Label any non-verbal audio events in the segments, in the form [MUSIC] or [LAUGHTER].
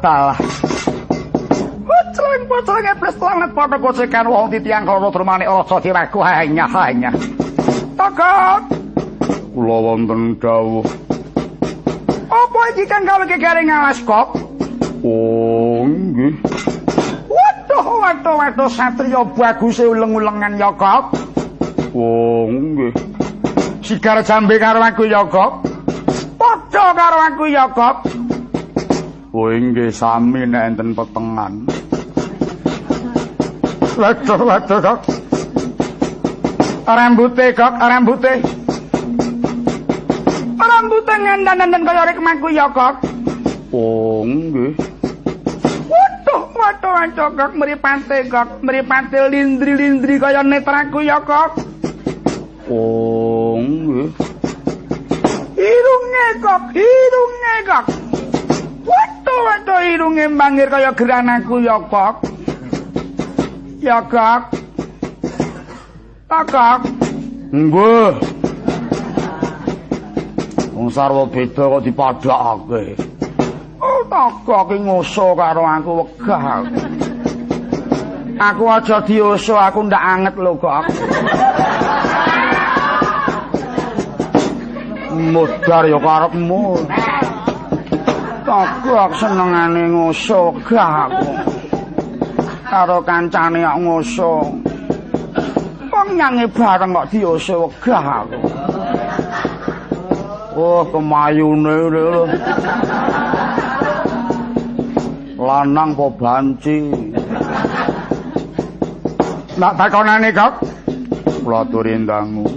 dalah. Pocreng eblis langit padha kocekan wong titiang karo drumane rasa diwaku hanya hanya. Tokok. Kula wonten dawuh. Apa iki kang gawe kegaring alas kok? Oh, nggih. Waduh, waduh, waduh, satrio bagus uleng-ulengan ya kok. Oh, nggih. Sigar jambe karo aku ya kok. Padha karo aku ya kok. Oh, nggih sami nek enten petengan. Waduh, waduh, kok. Rambute kok, rambute. Rambute ngandan-andan kaya rek maku ya kok. Oh, nggih. Waduh, waduh, waduh, kok mripate kok, mripate lindri-lindri kaya netraku ya kok. Oh, nggih. Irunge kok, irunge kok. Waduh, irunge mangir kaya geranaku ya kok. Ya kok. Kok. Nggih. Wong sarwa beda kok dipadhakake. Oh, kok iki ngoso karo aku wegah. Aku aja dioso, aku ndak anget lho kok. Mudar ya karepmu. Kok senengane ngoso wegah aku. Karo kancane kok ngoso. Wong nyanyi bareng kok dioso wegah aku. Oh, kemayune lho. Lanang po banci. Nak takonane, Kok? Kula aturi ndangu.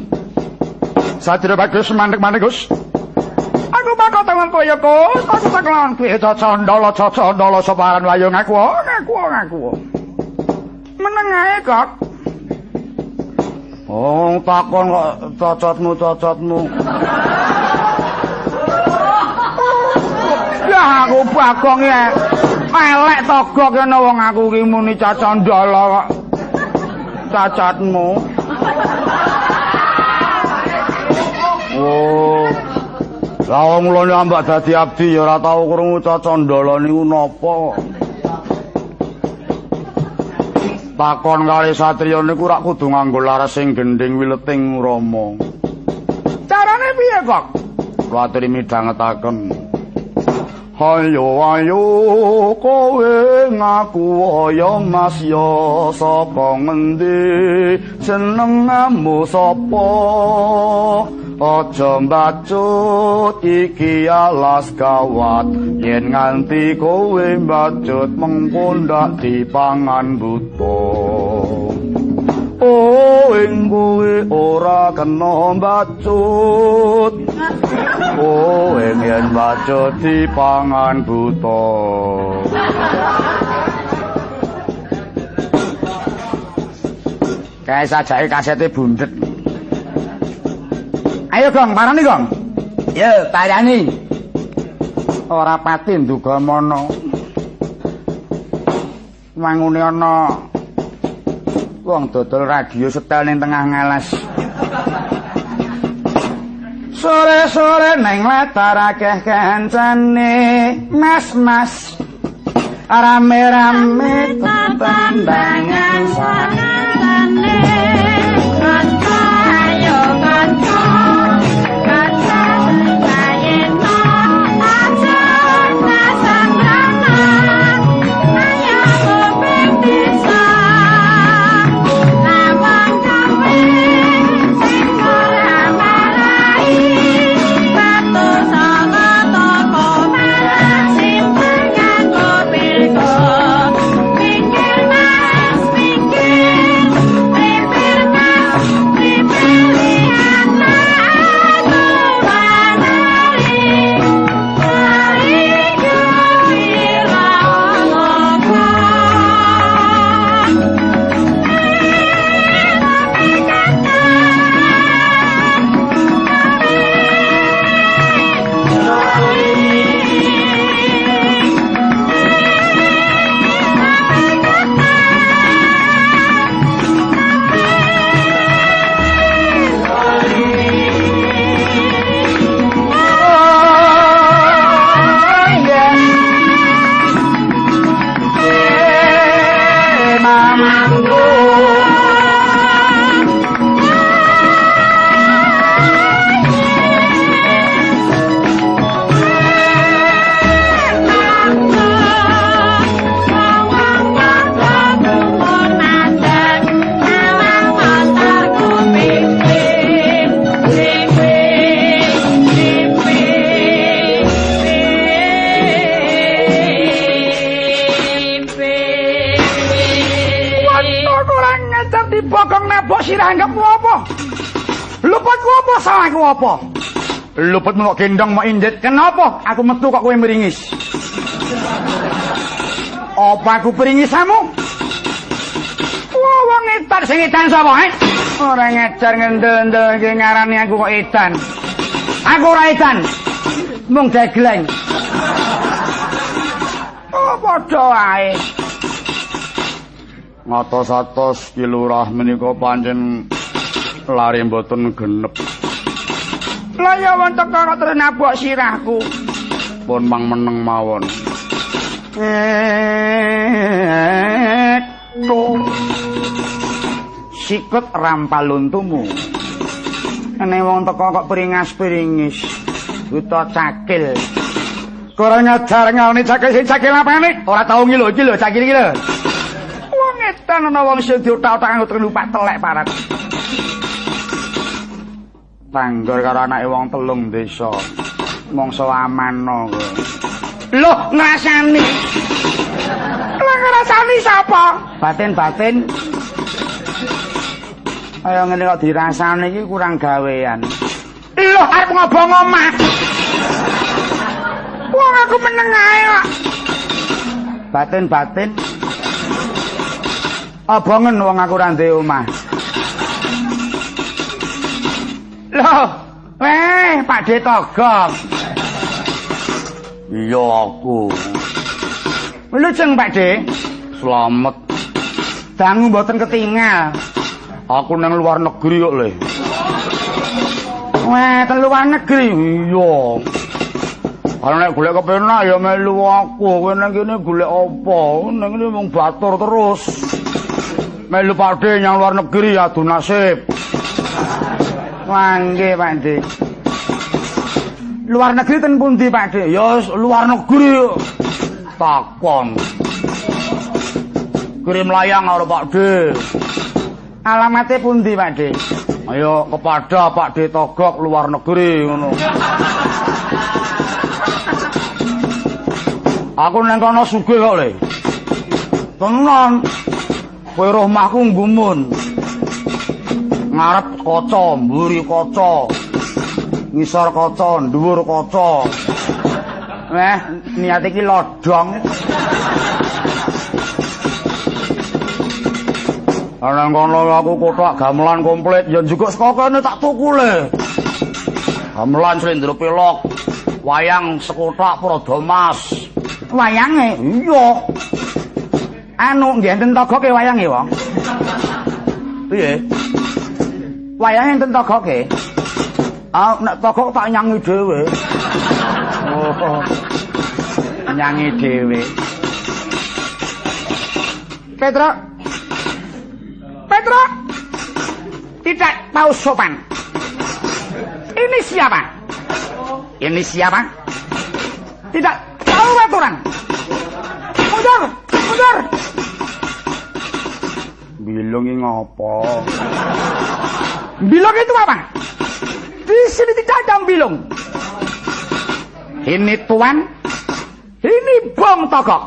Satria bagus mandek-mandek, Gus. Aku bakal tangan koyo, Gus. Aku takon kuwi cocondolo cocondolo soparan wayu ngaku, ngaku, ngaku. Meneng ae, Kok. Oh, takon kok cocotmu cocotmu. [LAUGHS] Ya aku bagong ya. Elek togo kene wong aku ki muni cacandala kok. Cacatmu. Oh. Lah wong mulane ambak dadi abdi ya ora tau krungu cacandala niku napa. Takon kali satriya niku rak kudu nganggo laras sing gending wileting Rama. Carane piye kok? Kula aturi midhangetaken. Ayo ayo kowe ngaku ayo Mas yo saka ngendi senengmu sapa aja mbacut iki alas gawat yen nganti kowe mbacut mengko ndak dipangan buta Oh, ing kuwi ora kena mbacut. Oh, ing yen mbacut dipangan buta. Kae sajake kasete bundet. Ayo, Gong, parani, Gong. Yo, parani. Ora pati nduga mono. Wangune ana wong dodol radio setel ning tengah ngalas. Sore-sore neng latar akeh kancane, mas-mas. Rame-rame tetandangan sanane. Sirah anggap apa? Luput ku apa salah ku apa? Luput mau gendong mau indit. Kenapa? Aku metu kok kowe meringis. Apa aku peringis kamu? Wah, wong edan sing edan sapa, eh? Ora ngejar ngendel-endel iki ngarani aku kok edan. Aku ora edan. Mung degleng. Oh, padha wae. Ngatos-atos Ki Lurah menika pancen lari mboten genep. Lah ya wong teko kok terus nabok sirahku. Pun mang meneng mawon. Eh. Sikut rampaluntumu. Ene wong teko kok peringas-peringis. Buta cakil. Kurang nyajar ngalni cakil sing cakil apane? Ora tau ngilo iki lho cakil iki lho. Edan ana wong sing diotak-otak kanggo terlupak telek parat. Tanggor karo anake wong telung desa. Mongso amanno kowe. Loh, ngrasani. Lah ngrasani sapa? Batin-batin. Ayo ngene kok dirasani iki kurang gawean. Loh, arep ngobong omah. Wong aku meneng ae kok. Batin-batin. Obongen wong aku ora ndek omah. Loh, weh, Pak De Togok. Iya aku. Lujeng Pak De. Selamat. Dangu mboten ketinggal. Aku nang luar negeri kok le. Weh, teng luar negeri. Iya. Kalau nek golek kepenak ya melu aku. Kowe nang kene golek apa? Nang kene mung batur terus. Melu Pak De yang luar negeri adu nasib. Wangge Pak De. Luar negeri ten pundi Pak De? Ya luar negeri. Takon. Kirim layang karo Pak De. Alamate pundi Pak De? Ayo kepada Pak De Togok luar negeri ngono. Aku nang kono sugih kok le. Tenan. Kowe roh omahku nggumun. Ngarep kaca, mburi kaca. Ngisor kaca, dhuwur kaca. Weh, niat iki lodong. Ana kono aku kotak gamelan komplit, ya juga saka kene tak tuku le. Gamelan slendro pelok. Wayang sekotak Prodomas. Wayange? Iya. Anu nggih enten togoke wayange, Wong. Piye? Wayange enten togoke. Ah, nek togok tak nyangi dhewe. Oh. Nyangi dhewe. Petro. Petro. Tidak tahu sopan. Ini siapa? Ini siapa? Tidak tahu aturan. Mundur, mundur. Bilung ini ngopo? Bilung itu apa? Di sini tidak ada bilung. Ini tuan, ini bong togok.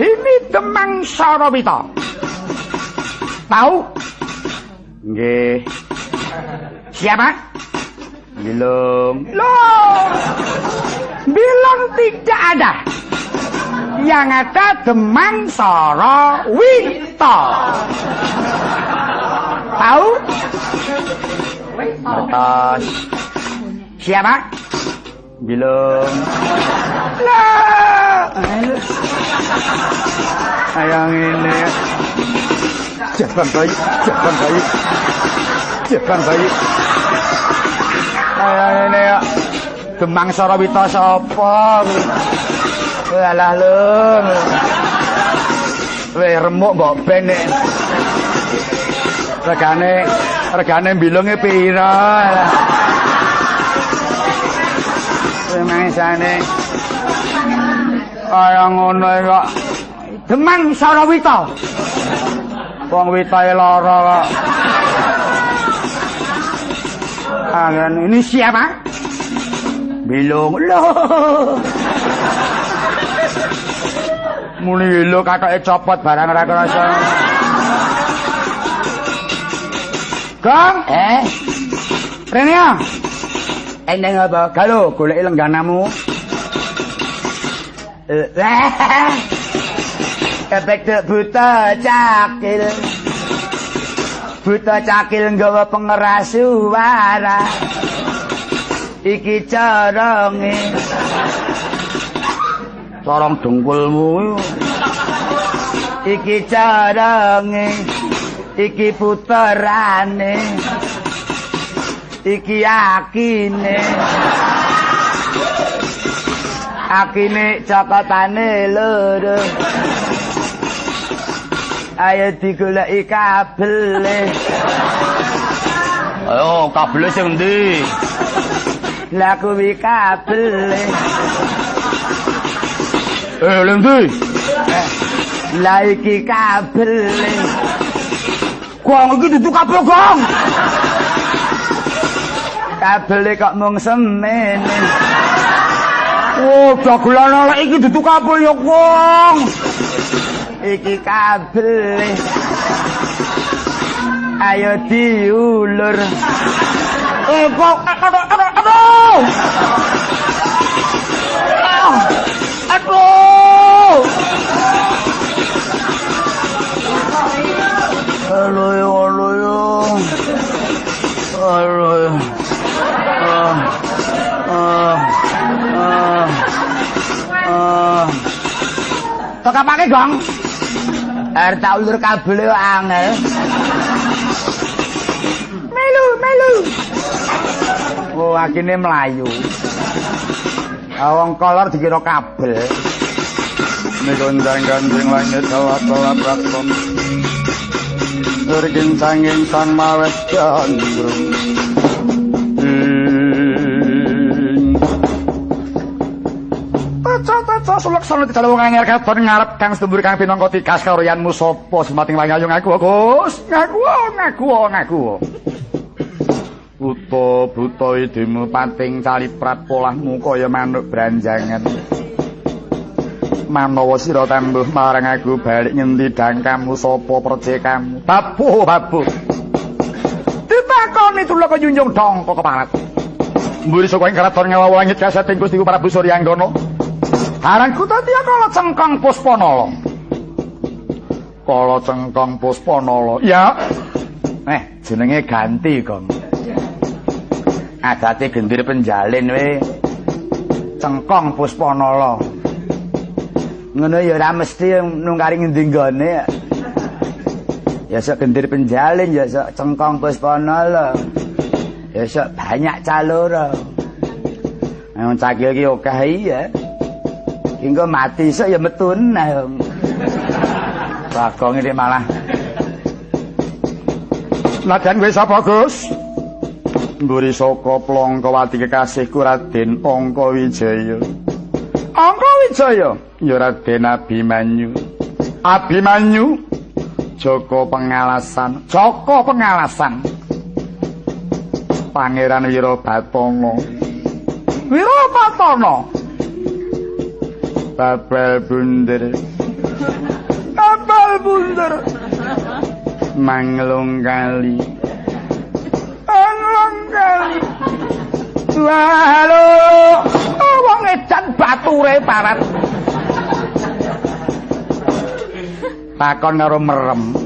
Ini demang sorobito. Tahu? Nggih. Siapa? Bilung. Loh. Bilung tidak ada. Yang ada Demang Sorowito. Tahu? Terus. Siapa? Bilung. Lah. Ayang ini. Jangan bayi, jangan bayi. Jangan bayi. Ayang ini ya. Demang Sorowito sapa? Alah lho. Weh remuk mbok ben nek. Regane regane bilunge pira? Weh mangsane. Kaya ngono kok. Demang Sorowito. Wong witae lara kok. Angan ini siapa? Bilung. Loh. Muni lho katoke copot barang ra krasa. Gong, Eh, rene ya. eneng apa? Galo, goleki lengganamu. Eh, [LAUGHS] Kepek buta cakil. Buta cakil nggawa pengeras suara. Iki caronge. Corong dengkulmu. Iki caronge. Iki puterane. Iki akine. Akine cokotane loro. Ayo digoleki kabele. Ayo, kabele sing endi? Lah kuwi kabele. Eh, lha endi? Lah iki kabele. Gong iki dudu kabel gong. Kabele kok mung semene. Oh, dagelan lek iki dudu kabel ya, Gong. Iki kabele. Ayo diulur. Eh, Gong, aduh, aduh, aduh. Apake, Gong? Arep tak ulur kabel yo angel. Melu, melu. Oh, akine mlayu. Awang kolor dikira kabel. Mikondang gandeng langit kawat-kawat rakon. Urgin sanging sang mawet gandrung. Taca-taca sulek sono tidak wong anyar katon ngarep kang setumbur kang pinangka tikas karoyanmu sapa semating langayu ngaku Gus. Ngaku ngaku ngaku. Buta buta idemu pating caliprat polahmu kaya manuk branjangan. Manawa sira tambuh marang aku balik ngendi dangkamu sapa percekamu babu babu. Ditakoni tulak kaya junjung dongko keparat. Mburi saka ing keraton ngawawangit kaseting Gusti Prabu Suryanggana Aranku tadi kala cengkong puspanala. Kala cengkong puspanala. Ya. Eh, jenenge ganti, Gong. Adate gendir penjalin we. Cengkong puspanala. Ngono ya ora mesti nungkari ngendi nggone. Ya sok gendir penjalin, ya sok cengkong puspanala. Ya sok banyak calora. Ayo cakil ki akeh iya. Hingga mati sok ya metun nah. Bagong iki malah. Ladan kowe sapa, Gus? Mburi saka Plongkawati kekasihku Raden Angka Wijaya. Angka Wijaya ya Raden Abimanyu. Abimanyu Joko Pengalasan, Joko Pengalasan. Pangeran Wirabatana. Wirabatana. Babel bunder. Babel bunder. Manglung kali. Manglung kali. Halo, wong edan bature parat. Takon karo merem.